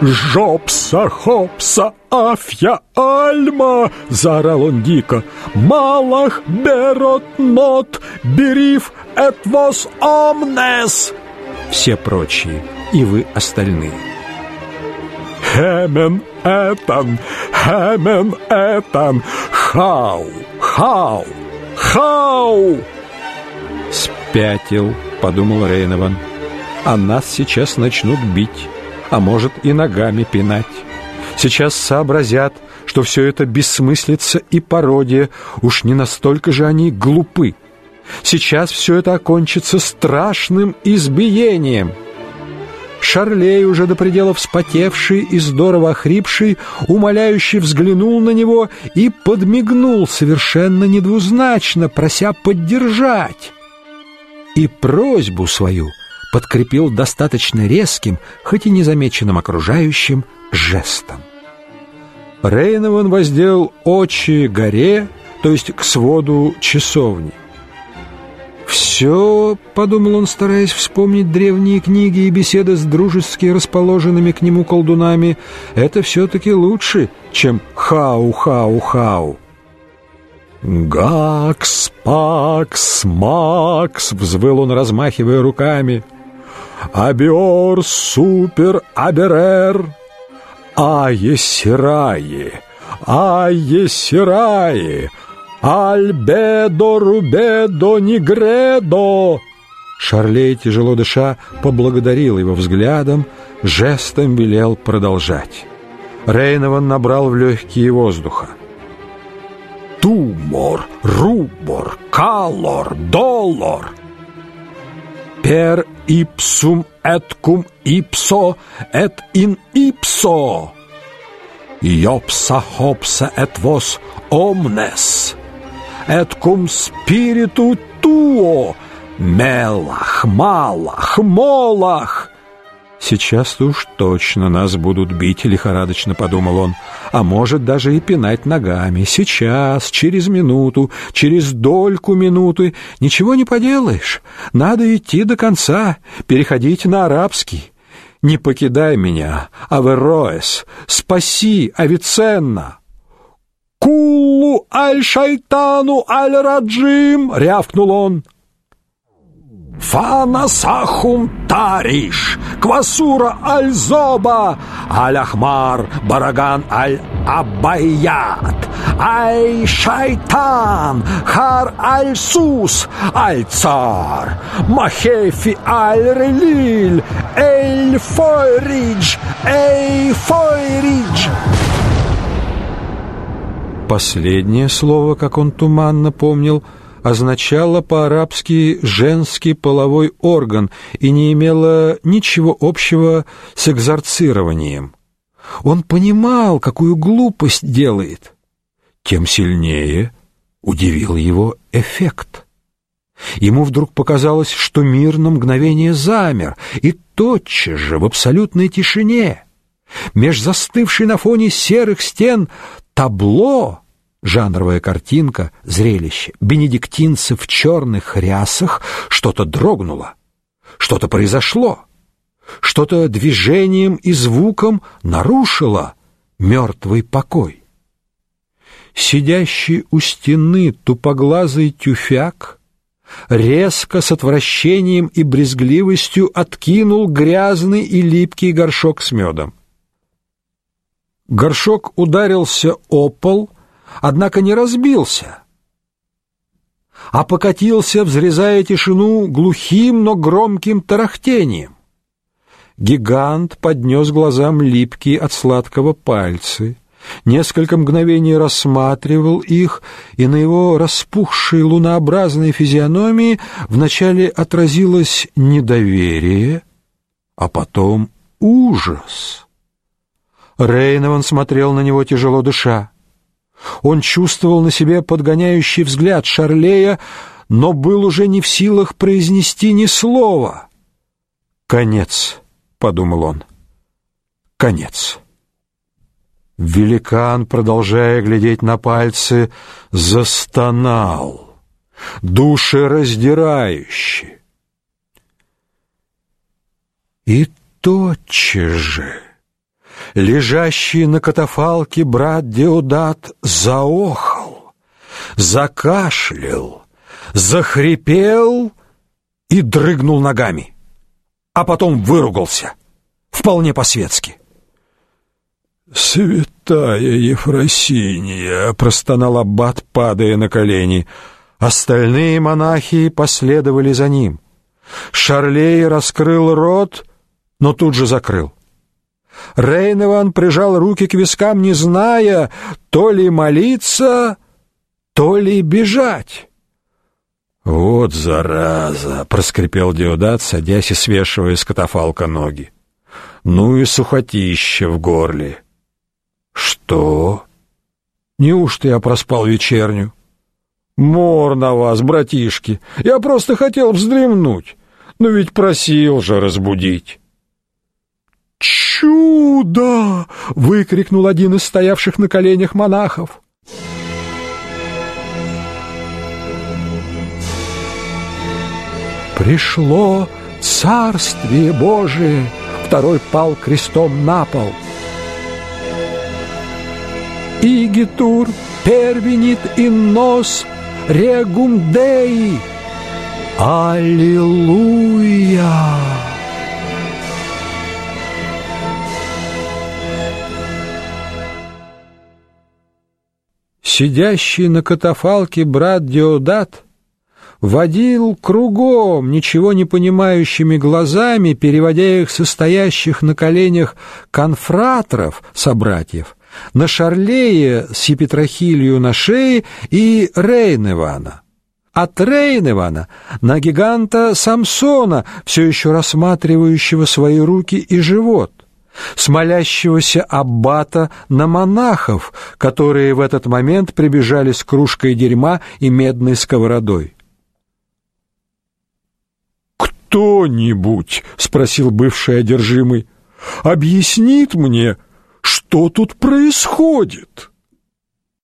«Жопса, хопса, афья, альма!» — заорал он дико. «Малах берот нот, берив эт вос омнес!» Все прочие, и вы остальные. «Хемен этан, хемен этан, хау, хау, хау!» «Спятил», — подумал Рейнован. «А нас сейчас начнут бить» а может и ногами пинать. Сейчас сообразят, что все это бессмыслица и пародия, уж не настолько же они глупы. Сейчас все это окончится страшным избиением. Шарлей, уже до предела вспотевший и здорово охрипший, умоляюще взглянул на него и подмигнул совершенно недвузначно, прося поддержать. И просьбу свою подкрепил достаточно резким, хоть и незамеченным окружающим, жестом. Рейнован воздел очи горе, то есть к своду часовни. «Все», — подумал он, стараясь вспомнить древние книги и беседы с дружески расположенными к нему колдунами, «это все-таки лучше, чем хау-хау-хау». «Гакс, пакс, макс!» — взвыл он, размахивая руками — Абиор супер аберер, Ае сирае, Ае сирае, Альбедо рубедо нигредо. Шарлей, тяжело дыша, поблагодарил его взглядом, жестом велел продолжать. Рейнован набрал в легкие воздуха. Тумор, рубор, калор, доллар. Пер ipsum et cum ipso et in ipso. Iopsa hopsa et vos omnes, et cum spiritu tuo, мелах, малах, молах, Сейчас-то уж точно нас будут бить, лихорадочно подумал он, а может даже и пинать ногами. Сейчас, через минуту, через дольку минуты. Ничего не поделаешь. Надо идти до конца, переходить на арабский. Не покидай меня, Авероэс, спаси Авиценна. «Куллу аль-шайтану аль-раджим!» — рявкнул он. Фана сахум тариш, квасура аль-зоба, аль-ахмар, бараган аль-абайят, ай-шайтан, хар аль-сус, аль-цар, махефи аль-релиль, эль-фойридж, эй-фойридж. Последнее слово, как он туманно помнил, — означало по-арабски «женский половой орган» и не имело ничего общего с экзорцированием. Он понимал, какую глупость делает. Тем сильнее удивил его эффект. Ему вдруг показалось, что мир на мгновение замер, и тотчас же в абсолютной тишине, меж застывшей на фоне серых стен, табло Жанровая картинка, зрелище. Бенедиктинцы в черных рясах что-то дрогнуло. Что-то произошло. Что-то движением и звуком нарушило мертвый покой. Сидящий у стены тупоглазый тюфяк резко с отвращением и брезгливостью откинул грязный и липкий горшок с медом. Горшок ударился о пол, однако не разбился, а покатился, взрезая тишину глухим, но громким тарахтением. Гигант поднес глазам липкие от сладкого пальцы, несколько мгновений рассматривал их, и на его распухшей лунообразной физиономии вначале отразилось недоверие, а потом ужас. Рейнован смотрел на него тяжело дыша. Он чувствовал на себе подгоняющий взгляд Шарлея, но был уже не в силах произнести ни слова. «Конец», — подумал он, — «конец». Великан, продолжая глядеть на пальцы, застонал, душераздирающе. И тотчас же Лежащий на катафалке брат Деодат заохал, закашлял, захрипел и дрыгнул ногами, а потом выругался, вполне по-светски. «Святая Ефросинья!» — простонал аббат, падая на колени. Остальные монахи последовали за ним. Шарлей раскрыл рот, но тут же закрыл. Рейневан прижал руки к вискам, не зная, то ли молиться, то ли бежать. «Вот зараза!» — проскрипел Диодат, садясь и свешивая с катафалка ноги. «Ну и сухотище в горле!» «Что? Неужто я проспал вечерню?» «Мор на вас, братишки! Я просто хотел вздремнуть, но ведь просил же разбудить!» «Чудо!» — выкрикнул один из стоявших на коленях монахов. Пришло Царствие Божие, второй пал крестом на пол. Игитур первенит иннос регум Деи. Аллилуйя! Сидящий на катафалке брат Диодат водил кругом ничего не понимающими глазами, переводя их состоящих на коленях конфраторов, собратьев, на Шарлея с Епитрахилью на шее и Рейневана. От Рейневана на гиганта Самсона, все еще рассматривающего свои руки и живот смолящегося аббата на монахов, которые в этот момент прибежали с кружкой дерьма и медной сковородой. «Кто-нибудь, — спросил бывший одержимый, — объяснит мне, что тут происходит?»